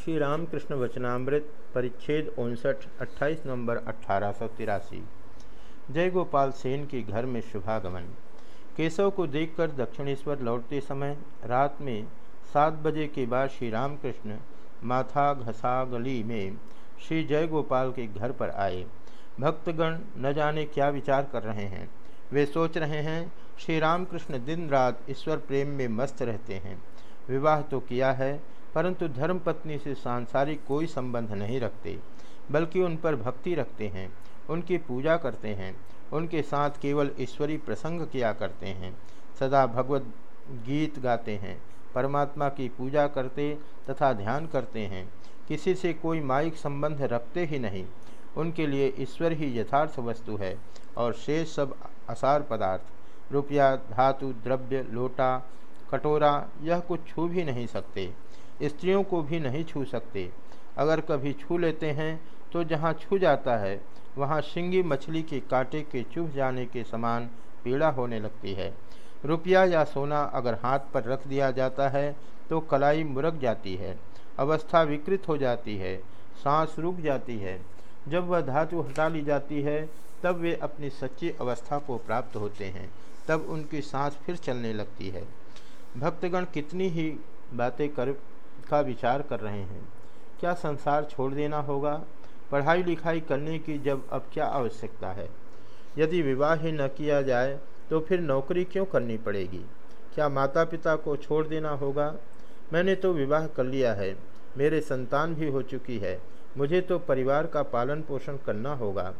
श्री रामकृष्ण वचनामृत, परिच्छेद उनसठ 28 नवंबर अठारह जय गोपाल सेन के घर में शुभागमन। केशव को देखकर दक्षिणेश्वर लौटते समय रात में सात बजे के बाद श्री रामकृष्ण माथा घसा गली में श्री जय गोपाल के घर पर आए। भक्तगण न जाने क्या विचार कर रहे हैं। वे सोच रहे हैं श्री रामकृष्ण दिन रात ईश्वर प्रेम में मस्त रहते हैं। विवाह तो किया है परंतु धर्मपत्नी से सांसारिक कोई संबंध नहीं रखते, बल्कि उन पर भक्ति रखते हैं, उनकी पूजा करते हैं, उनके साथ केवल ईश्वरी प्रसंग किया करते हैं, सदा भगवत गीत गाते हैं, परमात्मा की पूजा करते तथा ध्यान करते हैं, किसी से कोई माइक संबंध रखते ही नहीं, उनके लिए ईश्वर ही यथार्थ वस्तु है और शेष सब असार पदार्थ, रुपया, धातु, द्रव्य, लोटा, कटोरा, यह कुछ छू भी नहीं सकते। स्त्रियों को भी नहीं छू सकते। अगर कभी छू लेते हैं तो जहाँ छू जाता है, वहाँ शिंगी मछली के कांटे के चुभ जाने के समान पीड़ा होने लगती है। रुपया या सोना अगर हाथ पर रख दिया जाता है तो कलाई मुरक जाती है, अवस्था विकृत हो जाती है, सांस रुक जाती है। जब वह धातु हटा ली जाती है, तब वे अपनी सच्ची अवस्था को प्राप्त होते हैं, तब उनकी सांस फिर चलने लगती है। भक्तगण कितनी ही बातें कर का विचार कर रहे हैं। क्या संसार छोड़ देना होगा? पढ़ाई लिखाई करने की जब अब क्या आवश्यकता है? यदि विवाह ही न किया जाए तो फिर नौकरी क्यों करनी पड़ेगी? क्या माता पिता को छोड़ देना होगा? मैंने तो विवाह कर लिया है, मेरे संतान भी हो चुकी है, मुझे तो परिवार का पालन पोषण करना होगा।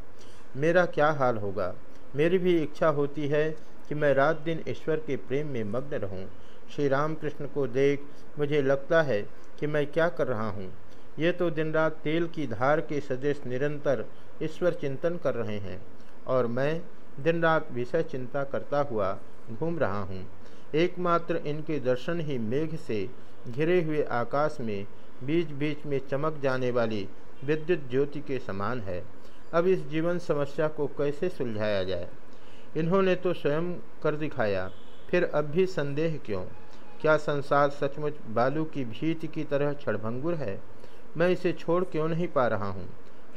मेरा क्या हाल होगा? मेरी भी इच्छा होती है कि मैं रात दिन ईश्वर के प्रेम में मग्न रहूँ। श्री रामकृष्ण को देख मुझे लगता है कि मैं क्या कर रहा हूँ। ये तो दिन रात तेल की धार के सदृश निरंतर ईश्वर चिंतन कर रहे हैं और मैं दिन रात विषय चिंता करता हुआ घूम रहा हूँ। एकमात्र इनके दर्शन ही मेघ से घिरे हुए आकाश में बीच बीच में चमक जाने वाली विद्युत ज्योति के समान है। अब इस जीवन समस्या को कैसे सुलझाया जाए? इन्होंने तो स्वयं कर दिखाया, फिर अब भी संदेह क्यों? क्या संसार सचमुच बालू की भीत की तरह क्षणभंगुर है? मैं इसे छोड़ क्यों नहीं पा रहा हूँ?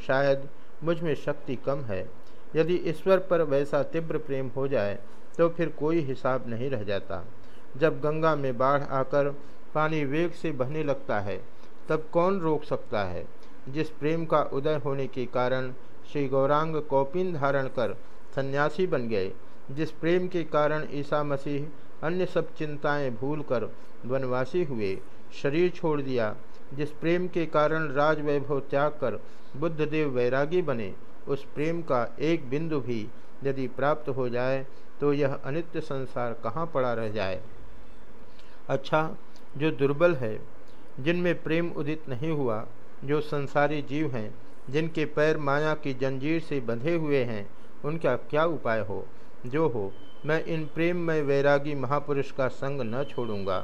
शायद मुझमें शक्ति कम है। यदि ईश्वर पर वैसा तीव्र प्रेम हो जाए तो फिर कोई हिसाब नहीं रह जाता। जब गंगा में बाढ़ आकर पानी वेग से बहने लगता है, तब कौन रोक सकता है? जिस प्रेम का उदय होने के कारण श्री गौरांग कौपिन धारण कर सन्यासी बन गए, जिस प्रेम के कारण ईसा मसीह अन्य सब चिंताएँ भूलकर वनवासी हुए। शरीर छोड़ दिया, जिस प्रेम के कारण राज वैभव त्याग कर बुद्धदेव वैरागी बने, उस प्रेम का एक बिंदु भी यदि प्राप्त हो जाए तो यह अनित्य संसार कहाँ पड़ा रह जाए? अच्छा जो दुर्बल है, जिनमें प्रेम उदित नहीं हुआ, जो संसारी जीव हैं, जिनके पैर माया की जंजीर से बंधे हुए हैं, उनका क्या उपाय हो? जो हो मैं इन प्रेम में वैरागी महापुरुष का संग न छोड़ूँगा।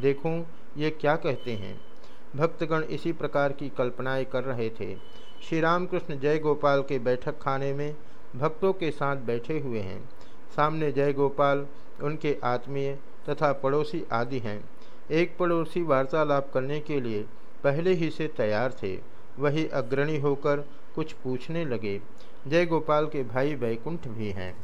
देखूँ, ये क्या कहते हैं? भक्तगण इसी प्रकार की कल्पनाएँ कर रहे थे। श्री रामकृष्ण जय गोपाल के बैठक खाने में भक्तों के साथ बैठे हुए हैं। सामने जय गोपाल उनके आत्मीय तथा पड़ोसी आदि हैं। एक पड़ोसी वार्तालाप करने के लिए पहले ही से तैयार थे। वही अग्रणी होकर कुछ पूछने लगे। जय गोपाल के भाई वैकुंठ भी हैं।